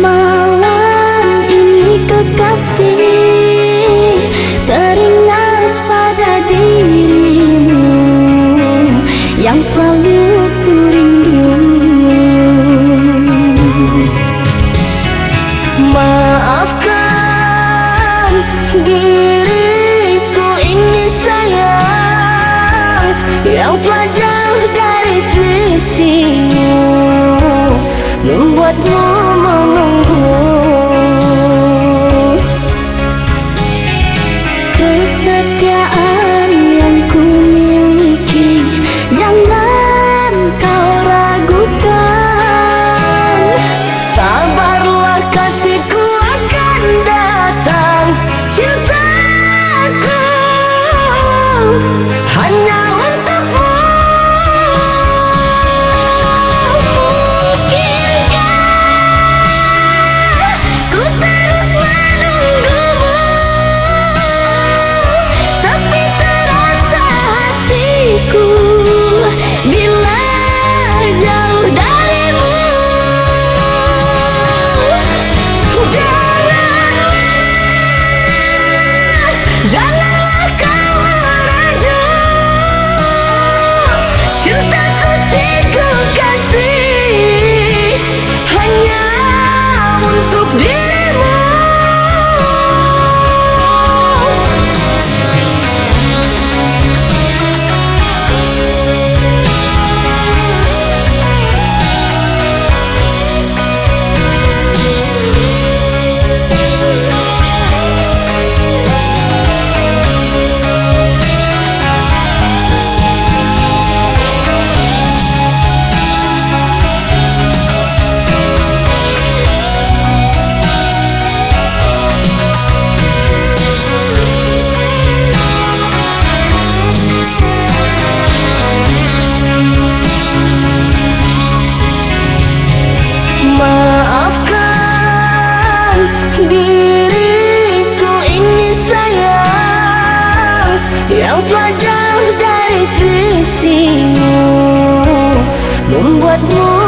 malam ini kekasih Teringat pada dirimu Yang selalu ku rindu. Maafkan diriku ini sayang Yang telah jauh dari sisimu Membuatmu Setiaan buồn vượt muốn